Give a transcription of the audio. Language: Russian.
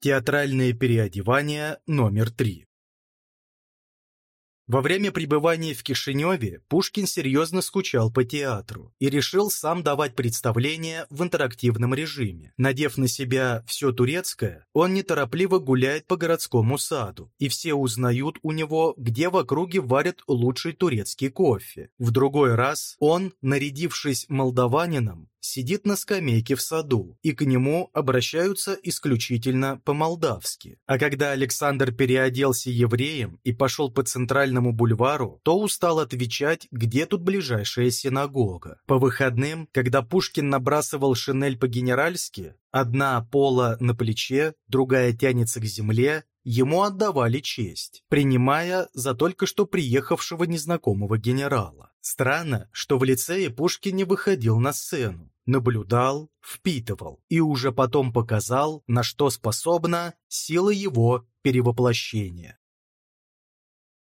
Театральное переодевание номер три. Во время пребывания в Кишиневе Пушкин серьезно скучал по театру и решил сам давать представления в интерактивном режиме. Надев на себя все турецкое, он неторопливо гуляет по городскому саду, и все узнают у него, где в округе варят лучший турецкий кофе. В другой раз он, нарядившись молдаванином, сидит на скамейке в саду, и к нему обращаются исключительно по-молдавски. А когда Александр переоделся евреем и пошел по центральному бульвару, то устал отвечать, где тут ближайшая синагога. По выходным, когда Пушкин набрасывал шинель по-генеральски, одна пола на плече, другая тянется к земле, ему отдавали честь, принимая за только что приехавшего незнакомого генерала. Странно, что в лицее Пушкин не выходил на сцену, наблюдал, впитывал и уже потом показал, на что способна сила его перевоплощения.